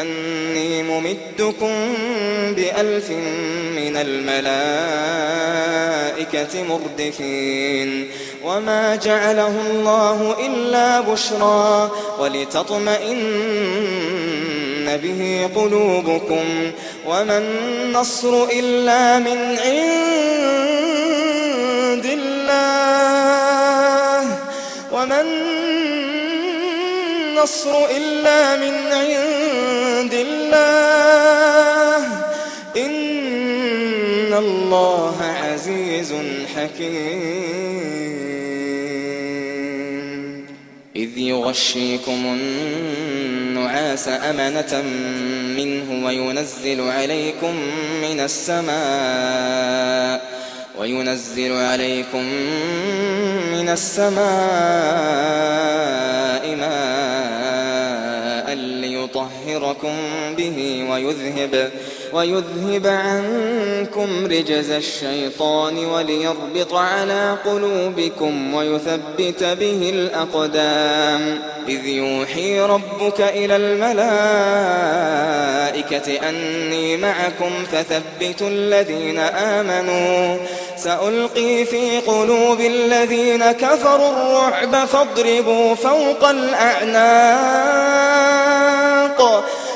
أني ممدكم بألف من الملائكة مردفين. وما جعله الله إلا بشرى ولتطمئن به قلوبكم. وما النصر إلا من عند الله. وما النصر إلا من عند حكيم إذ يغشيكم النعاس أمنة منه وينزل عليكم من السماء وينزل عليكم من السماء ليطهركم به ويذهب ويذهب عنكم رجز الشيطان وليربط على قلوبكم ويثبت به الأقدام. إذ يوحي ربك إلى الملائكة أني معكم فثبتوا الذين آمنوا. سألقي في قلوب الذين كفروا الرعب فاضربوا فوق الأعناق.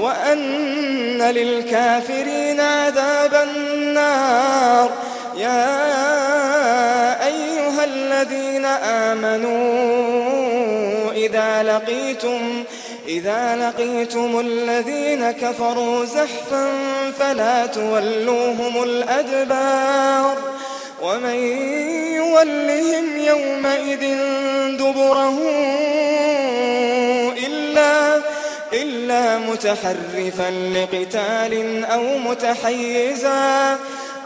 وأن للكافرين عذاب النار. يا أيها الذين آمنوا إذا لقيتم إذا لقيتم الذين كفروا زحفا فلا تولوهم الأدبار. ومن يولهم يومئذ دبره متحرفا لقتال أو متحيزا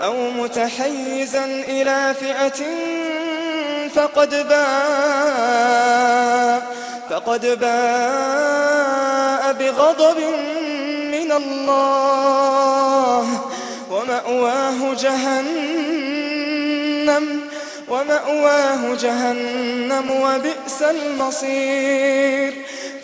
أو متحيزا إلى فئة فقد باء فقد باء بغضب من الله. ومأواه جهنم ومأواه جهنم وبئس المصير.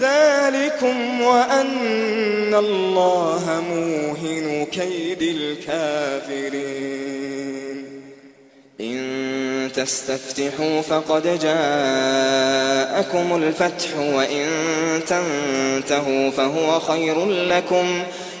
ذلكم وأن الله موهن كيد الكافرين. إن تستفتحوا فقد جاءكم الفتح وإن تنتهوا فهو خير لكم. وإن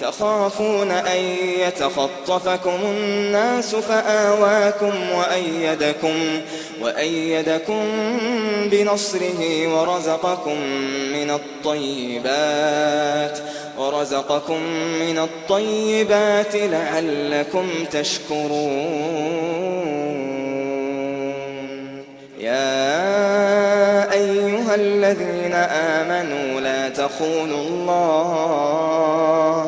تخافون أن يتخطفكم الناس فآواكم وأيدكم وأيدكم بنصره ورزقكم من الطيبات ورزقكم من الطيبات لعلكم تشكرون. يا أيها الذين آمنوا لا تخونوا الله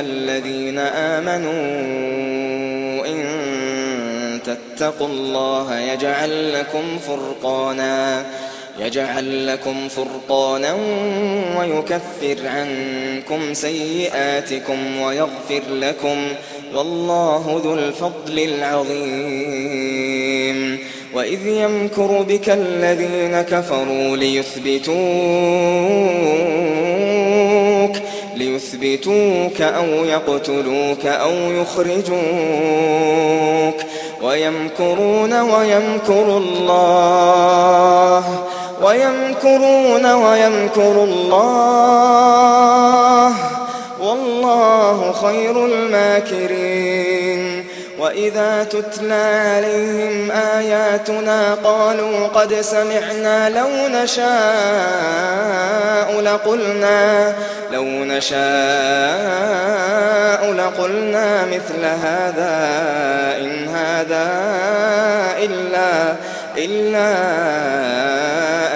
أيها الذين آمنوا إن تتقوا الله يجعل لكم فرقانا يجعل لكم فرقانا ويكفر عنكم سيئاتكم ويغفر لكم والله ذو الفضل العظيم. وإذ يمكر بك الذين كفروا ليثبتوك ليثبتوك أو يقتلوك أو يخرجوك ويمكرون ويمكر الله ويمكرون ويمكر الله والله خير الماكرين وإذا تتلى عليهم آياتنا قالوا قد سمعنا لو نشاء لقلنا لو نشاء لقلنا مثل هذا إن هذا إلا إلا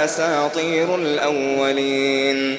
أساطير الأولين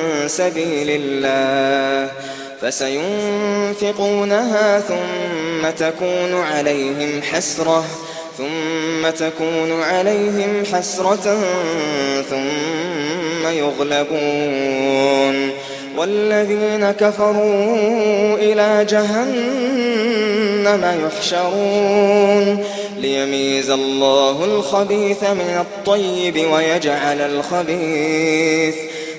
سبيل الله فسينفقونها ثم تكون عليهم حسرة ثم تكون عليهم حسرة ثم يغلبون. والذين كفروا إلى جهنم يحشرون. ليميز الله الخبيث من الطيب ويجعل الخبيث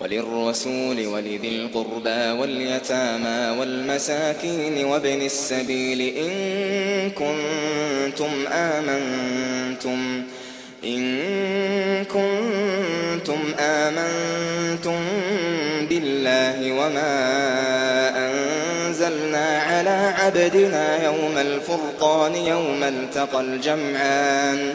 وللرسول ولذي القربى واليتامى والمساكين وابن السبيل إن كنتم آمنتم إن كنتم آمنتم بالله وما أنزلنا على عبدنا يوم الفرقان يوم التقى الجمعان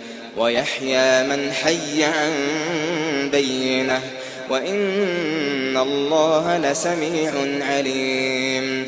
ويحيى من حي عن بينه وإن الله لسميع عليم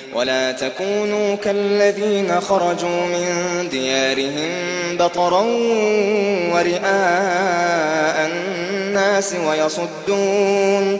ولا تكونوا كالذين خرجوا من ديارهم بطرا ورئاء الناس ويصدون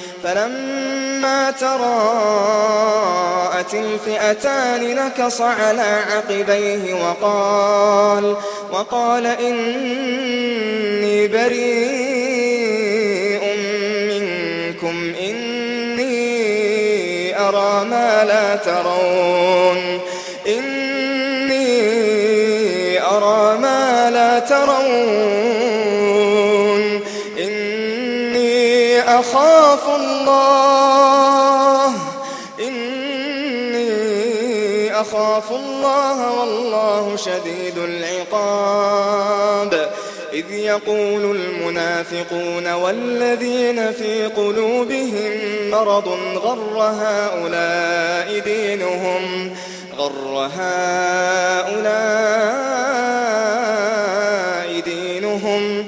فلما تراءت الفئتان نكص على عقبيه وقال وقال إني بريء منكم إني أرى ما لا ترون. الله. إني أخاف الله والله شديد العقاب. إذ يقول المنافقون والذين في قلوبهم مرض غر هؤلاء دينهم غر هؤلاء دينهم.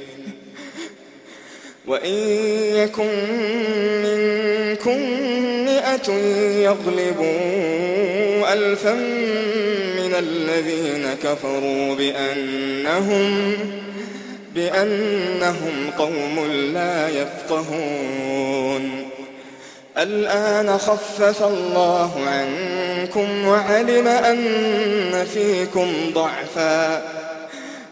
وإن يكن منكم مئة يغلبوا ألفا من الذين كفروا بأنهم بأنهم قوم لا يفقهون. الآن خفف الله عنكم وعلم أن فيكم ضعفا.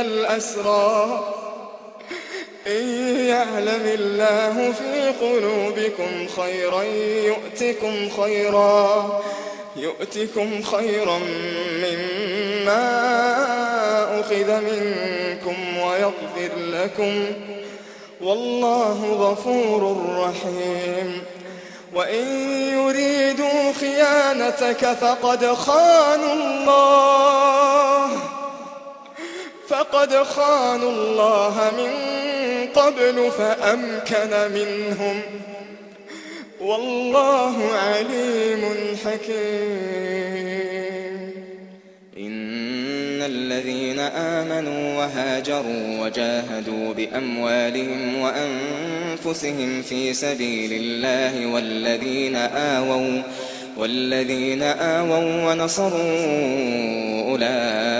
الأسرى. إن يعلم الله في قلوبكم خيرا يؤتكم خيرا يؤتكم خيرا مما يؤاخذ منكم ويغفر لكم. والله غفور رحيم. وإن يريدوا خيانتك فقد خانوا الله. فقد خانوا الله من قبل فأمكن منهم. والله عليم حكيم. إن الذين آمنوا وهاجروا وجاهدوا بأموالهم وأنفسهم في سبيل الله والذين آووا والذين آووا ونصروا أولئك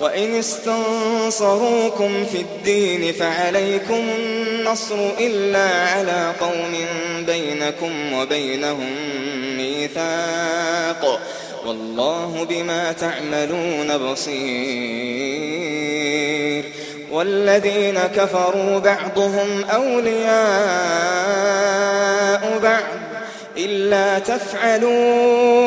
وإن استنصروكم في الدين فعليكم النصر إلا على قوم بينكم وبينهم ميثاق والله بما تعملون بصير والذين كفروا بعضهم أولياء بعض إلا تفعلوه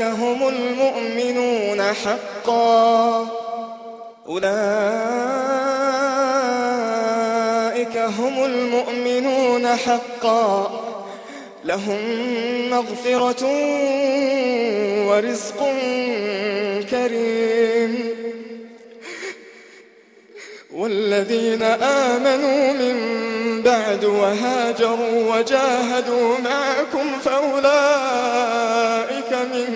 هم المؤمنون حقا. أولئك هم المؤمنون حقا. لهم مغفرة ورزق كريم. والذين آمنوا من بعد وهاجروا وجاهدوا معكم فأولئك منكم